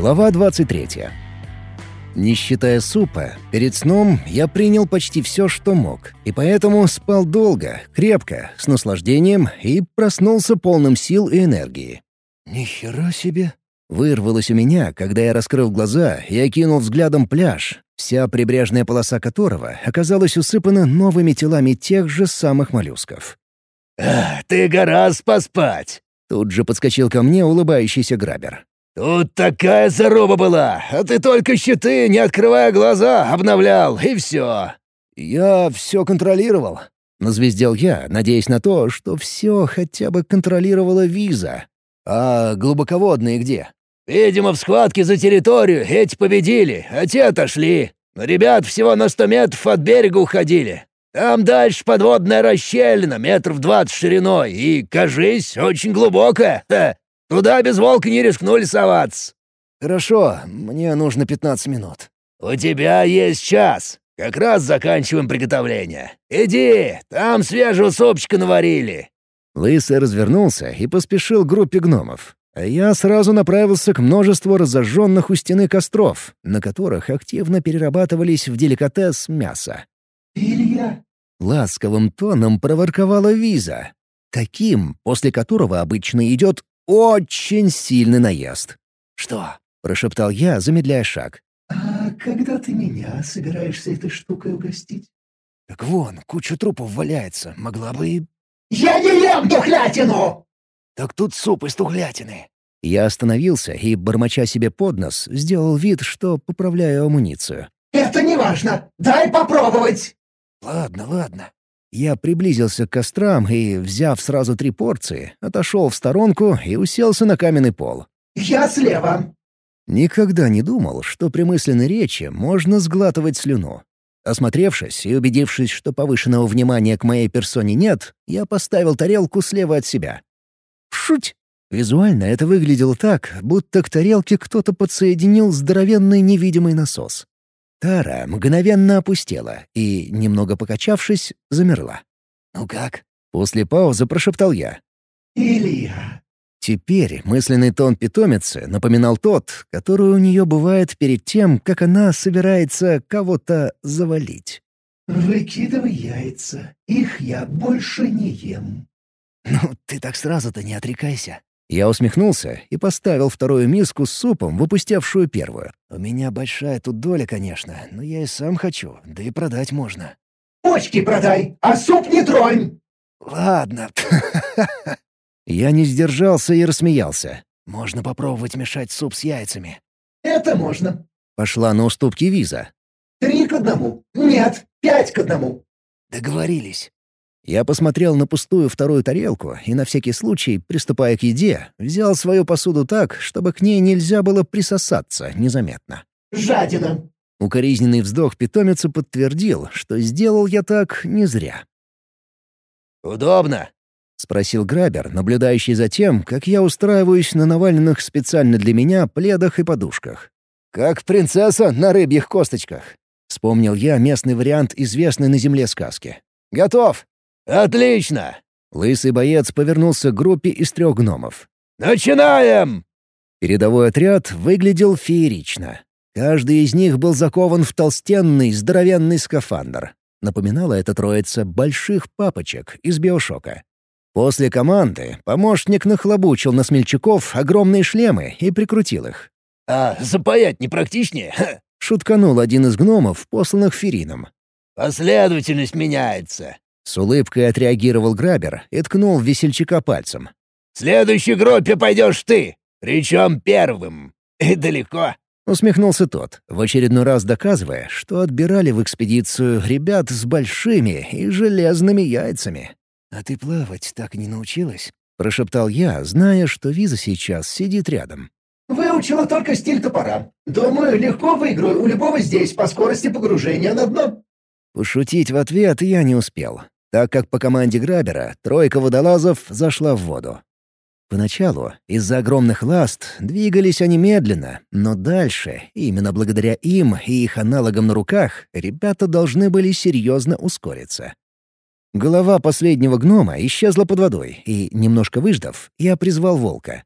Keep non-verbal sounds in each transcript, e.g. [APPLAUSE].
Глава 23. Не считая супа, перед сном я принял почти все, что мог, и поэтому спал долго, крепко, с наслаждением и проснулся полным сил и энергии. «Ни хера себе!» Вырвалось у меня, когда я раскрыл глаза и окинул взглядом пляж, вся прибрежная полоса которого оказалась усыпана новыми телами тех же самых моллюсков. «А, ты гораздо поспать!» Тут же подскочил ко мне улыбающийся грабер. «Тут такая заруба была, а ты только щиты, не открывая глаза, обновлял, и все!» «Я все контролировал», — назвездел я, надеясь на то, что все хотя бы контролировала виза. «А глубоководные где?» «Видимо, в схватке за территорию эти победили, а те отошли. Но ребят всего на сто метров от берега уходили. Там дальше подводная расщелина, метров двадцать шириной, и, кажись, очень глубокая. Ха. Туда без волка не рискнули соваться». «Хорошо, мне нужно пятнадцать минут». «У тебя есть час. Как раз заканчиваем приготовление. Иди, там свежего супчика наварили». Лысый развернулся и поспешил к группе гномов. А я сразу направился к множеству разожженных у стены костров, на которых активно перерабатывались в деликатес мясо. «Илья!» — ласковым тоном проворковала Виза. Таким, после которого обычно идет очень сильный наезд. «Что?» — прошептал я, замедляя шаг. «А когда ты меня собираешься этой штукой угостить?» «Так вон, куча трупов валяется. Могла бы и...» «Я не ем тухлятину!» «Так тут суп из тухлятины». Я остановился и, бормоча себе под нос, сделал вид, что поправляю амуницию. «Это не важно. Дай попробовать!» «Ладно, ладно». Я приблизился к кострам и, взяв сразу три порции, отошел в сторонку и уселся на каменный пол. «Я слева». Никогда не думал, что при мысленной речи можно сглатывать слюну. Осмотревшись и убедившись, что повышенного внимания к моей персоне нет, я поставил тарелку слева от себя. Шуть! Визуально это выглядело так, будто к тарелке кто-то подсоединил здоровенный невидимый насос. Тара мгновенно опустела и, немного покачавшись, замерла. «Ну как?» — после паузы прошептал я. «Илья». Теперь мысленный тон питомицы напоминал тот, который у нее бывает перед тем, как она собирается кого-то завалить. «Выкидывай яйца. Их я больше не ем». «Ну, ты так сразу-то не отрекайся». Я усмехнулся и поставил вторую миску с супом в опустевшую первую. «У меня большая тут доля, конечно, но я и сам хочу, да и продать можно». «Почки продай, а суп не тронь!» «Ладно». [LAUGHS] Я не сдержался и рассмеялся. «Можно попробовать мешать суп с яйцами». «Это можно». Пошла на уступки виза. «Три к одному. Нет, пять к одному». «Договорились». Я посмотрел на пустую вторую тарелку и на всякий случай, приступая к еде, взял свою посуду так, чтобы к ней нельзя было присосаться незаметно. «Жадина!» Укоризненный вздох питомицы подтвердил, что сделал я так не зря. «Удобно?» — спросил Грабер, наблюдающий за тем, как я устраиваюсь на наваленных специально для меня пледах и подушках. «Как принцесса на рыбьих косточках», — вспомнил я местный вариант известной на земле сказки. «Готов!» «Отлично!» Лысый боец повернулся к группе из трех гномов. «Начинаем!» Передовой отряд выглядел феерично. Каждый из них был закован в толстенный, здоровенный скафандр. Напоминала эта троица больших папочек из биошока. После команды помощник нахлобучил на смельчаков огромные шлемы и прикрутил их. «А запаять не практичнее?» [LAUGHS] — шутканул один из гномов, посланных Ферином. «Последовательность меняется. С улыбкой отреагировал Грабер и ткнул весельчака пальцем. «В следующей группе пойдешь ты, причем первым. И далеко». Усмехнулся тот, в очередной раз доказывая, что отбирали в экспедицию ребят с большими и железными яйцами. «А ты плавать так и не научилась?» — прошептал я, зная, что Виза сейчас сидит рядом. «Выучила только стиль топора. Думаю, легко выиграю у любого здесь по скорости погружения на дно». Пошутить в ответ я не успел, так как по команде Грабера тройка водолазов зашла в воду. Поначалу из-за огромных ласт двигались они медленно, но дальше, именно благодаря им и их аналогам на руках, ребята должны были серьезно ускориться. Голова последнего гнома исчезла под водой, и, немножко выждав, я призвал волка.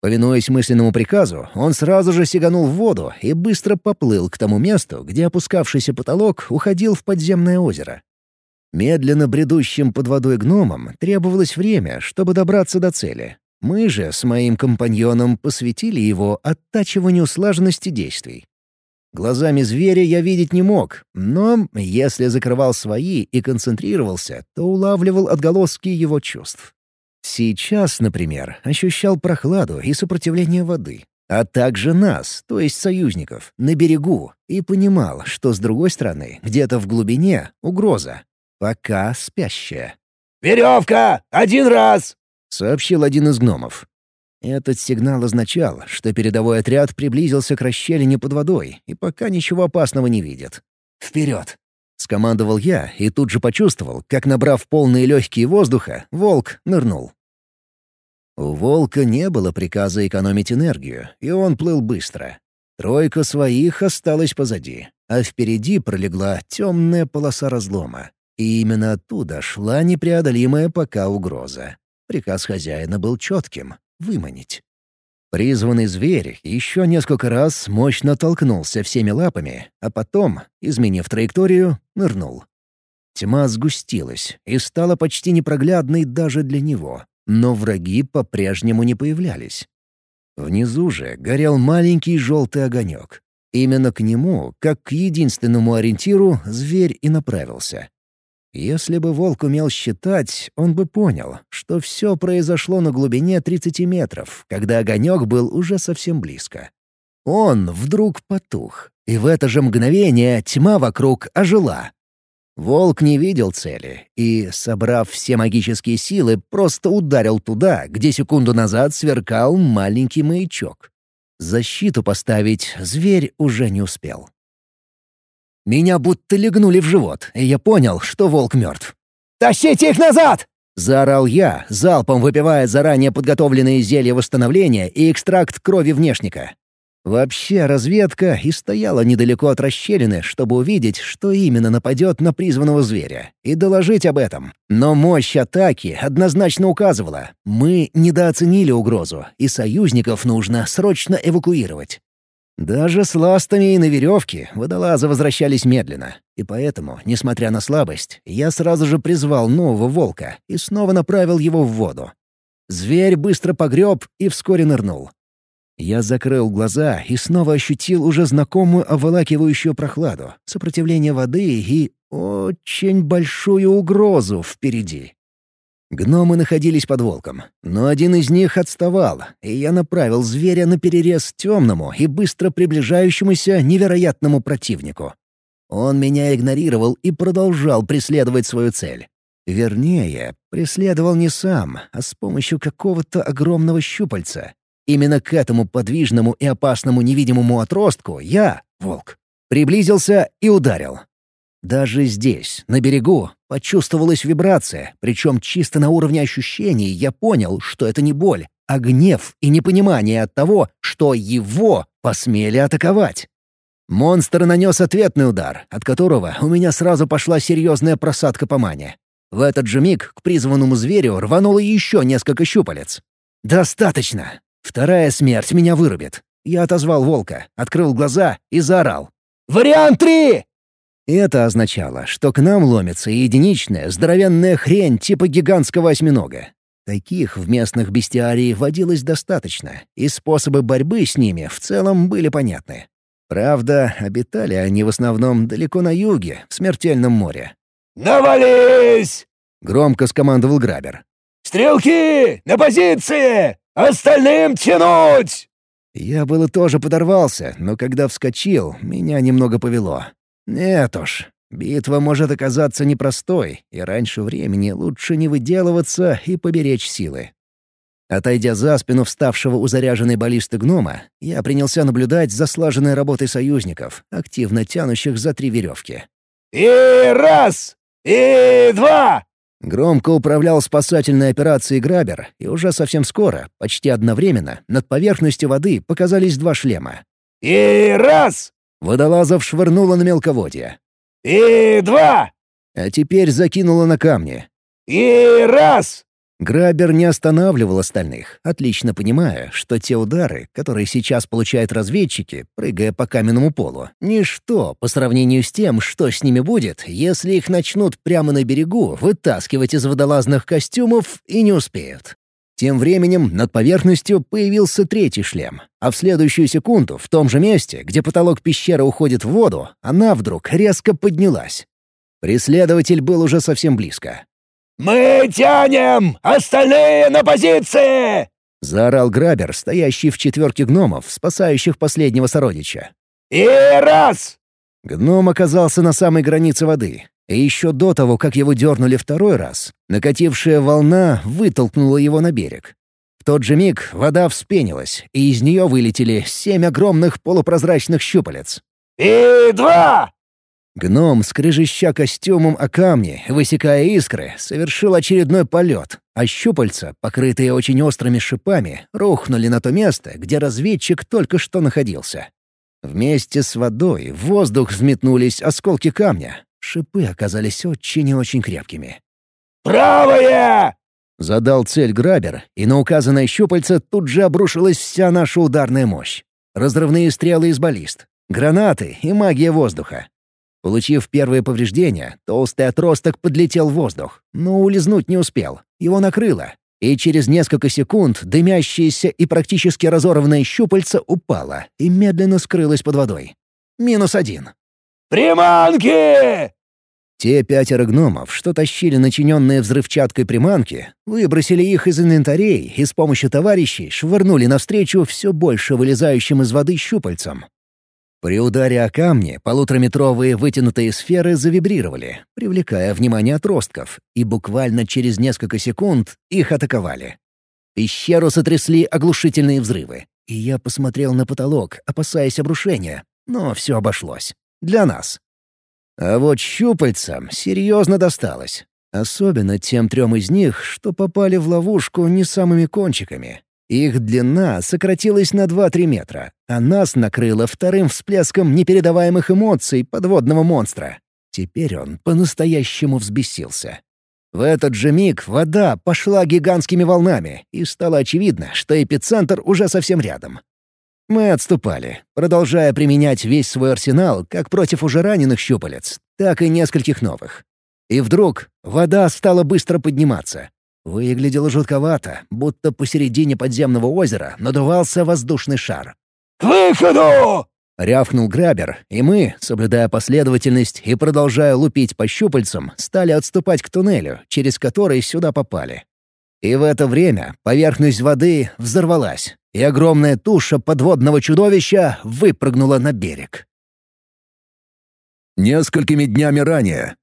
Повинуясь мысленному приказу, он сразу же сиганул в воду и быстро поплыл к тому месту, где опускавшийся потолок уходил в подземное озеро. Медленно бредущим под водой гномам требовалось время, чтобы добраться до цели. Мы же с моим компаньоном посвятили его оттачиванию слаженности действий. Глазами зверя я видеть не мог, но если закрывал свои и концентрировался, то улавливал отголоски его чувств. Сейчас, например, ощущал прохладу и сопротивление воды, а также нас, то есть союзников, на берегу, и понимал, что с другой стороны, где-то в глубине, угроза, пока спящая. «Веревка! Один раз!» — сообщил один из гномов. Этот сигнал означал, что передовой отряд приблизился к расщелине под водой и пока ничего опасного не видит. «Вперед!» — скомандовал я и тут же почувствовал, как, набрав полные легкие воздуха, волк нырнул. У волка не было приказа экономить энергию, и он плыл быстро. Тройка своих осталась позади, а впереди пролегла темная полоса разлома. И именно оттуда шла непреодолимая пока угроза. Приказ хозяина был четким — выманить. Призванный зверь еще несколько раз мощно толкнулся всеми лапами, а потом, изменив траекторию, нырнул. Тьма сгустилась и стала почти непроглядной даже для него, но враги по-прежнему не появлялись. Внизу же горел маленький желтый огонек. Именно к нему, как к единственному ориентиру, зверь и направился. Если бы волк умел считать, он бы понял, что все произошло на глубине 30 метров, когда огонек был уже совсем близко. Он вдруг потух, и в это же мгновение тьма вокруг ожила. Волк не видел цели и, собрав все магические силы, просто ударил туда, где секунду назад сверкал маленький маячок. Защиту поставить зверь уже не успел. Меня будто легнули в живот, и я понял, что волк мертв. «Тащите их назад!» — заорал я, залпом выпивая заранее подготовленные зелья восстановления и экстракт крови внешника. Вообще разведка и стояла недалеко от расщелины, чтобы увидеть, что именно нападет на призванного зверя, и доложить об этом. Но мощь атаки однозначно указывала. Мы недооценили угрозу, и союзников нужно срочно эвакуировать. Даже с ластами и на веревке водолазы возвращались медленно, и поэтому, несмотря на слабость, я сразу же призвал нового волка и снова направил его в воду. Зверь быстро погреб и вскоре нырнул. Я закрыл глаза и снова ощутил уже знакомую обволакивающую прохладу, сопротивление воды и очень большую угрозу впереди. Гномы находились под волком, но один из них отставал, и я направил зверя на перерез темному и быстро приближающемуся невероятному противнику. Он меня игнорировал и продолжал преследовать свою цель. Вернее, преследовал не сам, а с помощью какого-то огромного щупальца. Именно к этому подвижному и опасному невидимому отростку я, волк, приблизился и ударил. Даже здесь, на берегу, почувствовалась вибрация, причем чисто на уровне ощущений я понял, что это не боль, а гнев и непонимание от того, что его посмели атаковать. Монстр нанес ответный удар, от которого у меня сразу пошла серьезная просадка по мане. В этот же миг к призванному зверю рвануло еще несколько щупалец. «Достаточно! Вторая смерть меня вырубит!» Я отозвал волка, открыл глаза и заорал. «Вариант три! Это означало, что к нам ломится единичная здоровенная хрень типа гигантского осьминога. Таких в местных бестиарии водилось достаточно, и способы борьбы с ними в целом были понятны. Правда, обитали они в основном далеко на юге, в смертельном море. «Навались!» — громко скомандовал Грабер. «Стрелки! На позиции! Остальным тянуть!» Я было тоже подорвался, но когда вскочил, меня немного повело. Нет уж, битва может оказаться непростой, и раньше времени лучше не выделываться и поберечь силы. Отойдя за спину вставшего у заряженной баллисты гнома, я принялся наблюдать за слаженной работой союзников, активно тянущих за три веревки. «И раз! И два!» Громко управлял спасательной операцией «Грабер», и уже совсем скоро, почти одновременно, над поверхностью воды показались два шлема. «И раз! Водолазов швырнуло на мелководье. «И два!» А теперь закинуло на камни. «И раз!» Грабер не останавливал остальных, отлично понимая, что те удары, которые сейчас получают разведчики, прыгая по каменному полу, ничто по сравнению с тем, что с ними будет, если их начнут прямо на берегу вытаскивать из водолазных костюмов и не успеют. Тем временем над поверхностью появился третий шлем, а в следующую секунду в том же месте, где потолок пещеры уходит в воду, она вдруг резко поднялась. Преследователь был уже совсем близко. «Мы тянем! Остальные на позиции!» — заорал грабер, стоящий в четверке гномов, спасающих последнего сородича. «И раз!» Гном оказался на самой границе воды. И еще до того, как его дернули второй раз, накатившая волна вытолкнула его на берег. В тот же миг вода вспенилась, и из нее вылетели семь огромных полупрозрачных щупалец. «И два!» Гном, скрежеща костюмом о камни, высекая искры, совершил очередной полет, а щупальца, покрытые очень острыми шипами, рухнули на то место, где разведчик только что находился. Вместе с водой в воздух взметнулись осколки камня. Шипы оказались очень и очень крепкими. «Правая!» — задал цель грабер, и на указанное щупальце тут же обрушилась вся наша ударная мощь. Разрывные стрелы из баллист, гранаты и магия воздуха. Получив первые повреждения, толстый отросток подлетел в воздух, но улизнуть не успел. Его накрыло. И через несколько секунд дымящееся и практически разорванное щупальце упало и медленно скрылось под водой. Минус один. «Приманки!» Те пятеро гномов, что тащили начиненные взрывчаткой приманки, выбросили их из инвентарей и с помощью товарищей швырнули навстречу все больше вылезающим из воды щупальцам. При ударе о камни полутораметровые вытянутые сферы завибрировали, привлекая внимание отростков, и буквально через несколько секунд их атаковали. Пещеру сотрясли оглушительные взрывы, и я посмотрел на потолок, опасаясь обрушения, но все обошлось. Для нас. А вот щупальцам серьезно досталось. Особенно тем трем из них, что попали в ловушку не самыми кончиками. Их длина сократилась на 2-3 метра, а нас накрыло вторым всплеском непередаваемых эмоций подводного монстра. Теперь он по-настоящему взбесился. В этот же миг вода пошла гигантскими волнами, и стало очевидно, что эпицентр уже совсем рядом. Мы отступали, продолжая применять весь свой арсенал как против уже раненых щупалец, так и нескольких новых. И вдруг вода стала быстро подниматься, Выглядело жутковато, будто посередине подземного озера надувался воздушный шар. «К выходу!» — рявкнул грабер, и мы, соблюдая последовательность и продолжая лупить по щупальцам, стали отступать к туннелю, через который сюда попали. И в это время поверхность воды взорвалась, и огромная туша подводного чудовища выпрыгнула на берег. Несколькими днями ранее.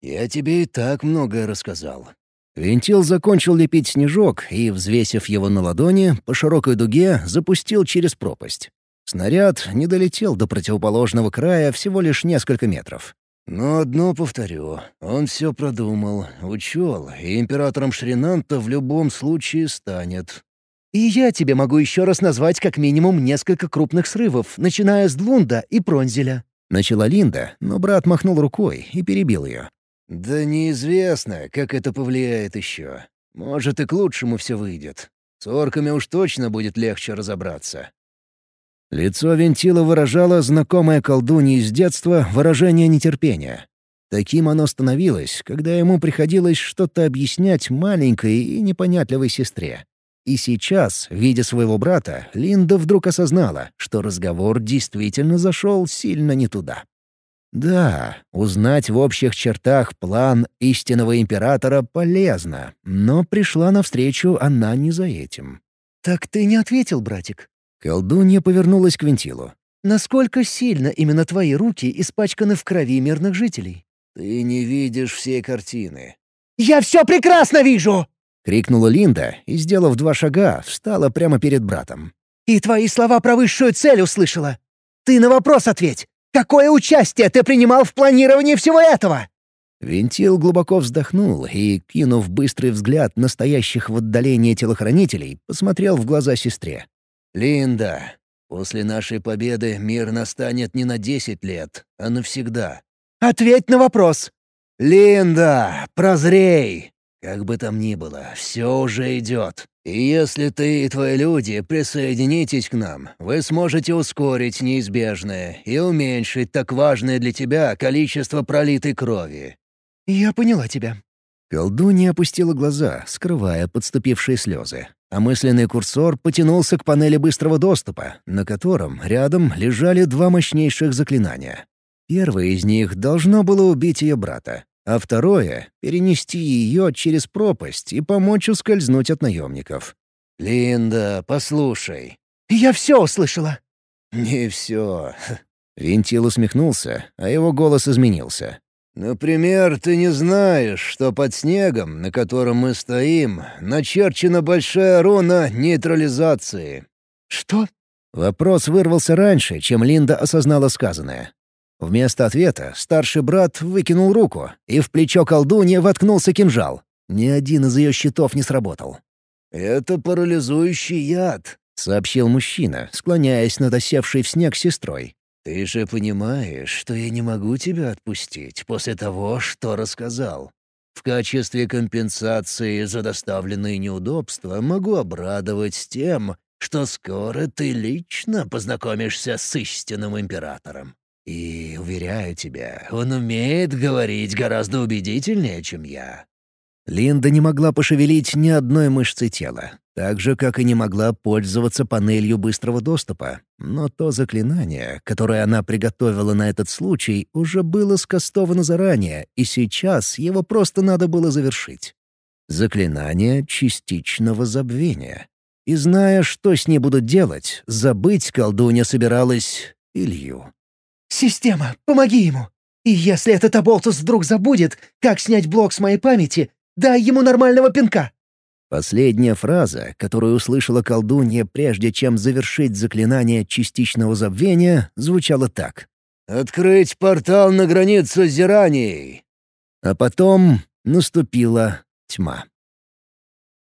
«Я тебе и так многое рассказал», Вентил закончил лепить снежок и, взвесив его на ладони, по широкой дуге запустил через пропасть. Снаряд не долетел до противоположного края всего лишь несколько метров. Но одно повторю, он все продумал, учел, и императором Шринанта в любом случае станет. И я тебе могу еще раз назвать как минимум несколько крупных срывов, начиная с Двунда и Пронзеля. Начала Линда, но брат махнул рукой и перебил ее. «Да неизвестно, как это повлияет еще. Может, и к лучшему все выйдет. С орками уж точно будет легче разобраться». Лицо Вентила выражало знакомое колдунье из детства выражение нетерпения. Таким оно становилось, когда ему приходилось что-то объяснять маленькой и непонятливой сестре. И сейчас, видя своего брата, Линда вдруг осознала, что разговор действительно зашел сильно не туда. Да, узнать в общих чертах план истинного императора полезно, но пришла навстречу она не за этим. «Так ты не ответил, братик?» Колдунья повернулась к вентилу. «Насколько сильно именно твои руки испачканы в крови мирных жителей?» «Ты не видишь всей картины». «Я все прекрасно вижу!» — крикнула Линда и, сделав два шага, встала прямо перед братом. «И твои слова про высшую цель услышала. Ты на вопрос ответь. Какое участие ты принимал в планировании всего этого?» Вентил глубоко вздохнул и, кинув быстрый взгляд настоящих в отдалении телохранителей, посмотрел в глаза сестре. «Линда, после нашей победы мир настанет не на десять лет, а навсегда». «Ответь на вопрос!» «Линда, прозрей!» Как бы там ни было, все уже идет. И если ты и твои люди присоединитесь к нам, вы сможете ускорить неизбежное и уменьшить так важное для тебя количество пролитой крови». «Я поняла тебя». Колдунья опустила глаза, скрывая подступившие слезы, а мысленный курсор потянулся к панели быстрого доступа, на котором рядом лежали два мощнейших заклинания. Первое из них должно было убить ее брата, а второе — перенести ее через пропасть и помочь ускользнуть от наемников. «Линда, послушай». «Я все услышала». «Не все». Винтил усмехнулся, а его голос изменился. «Например, ты не знаешь, что под снегом, на котором мы стоим, начерчена большая руна нейтрализации». «Что?» Вопрос вырвался раньше, чем Линда осознала сказанное. Вместо ответа старший брат выкинул руку, и в плечо колдуньи воткнулся кинжал. Ни один из ее щитов не сработал. «Это парализующий яд», — сообщил мужчина, склоняясь над осевшей в снег сестрой. «Ты же понимаешь, что я не могу тебя отпустить после того, что рассказал. В качестве компенсации за доставленные неудобства могу обрадовать тем, что скоро ты лично познакомишься с истинным императором. И, уверяю тебя, он умеет говорить гораздо убедительнее, чем я». Линда не могла пошевелить ни одной мышцы тела, так же, как и не могла пользоваться панелью быстрого доступа. Но то заклинание, которое она приготовила на этот случай, уже было скастовано заранее, и сейчас его просто надо было завершить. Заклинание частичного забвения. И зная, что с ней будут делать, забыть колдунья собиралась Илью. «Система, помоги ему! И если этот оболтус вдруг забудет, как снять блок с моей памяти, дай ему нормального пинка!» Последняя фраза, которую услышала колдунья, прежде чем завершить заклинание частичного забвения, звучала так. «Открыть портал на границу с Зиранией!» А потом наступила тьма.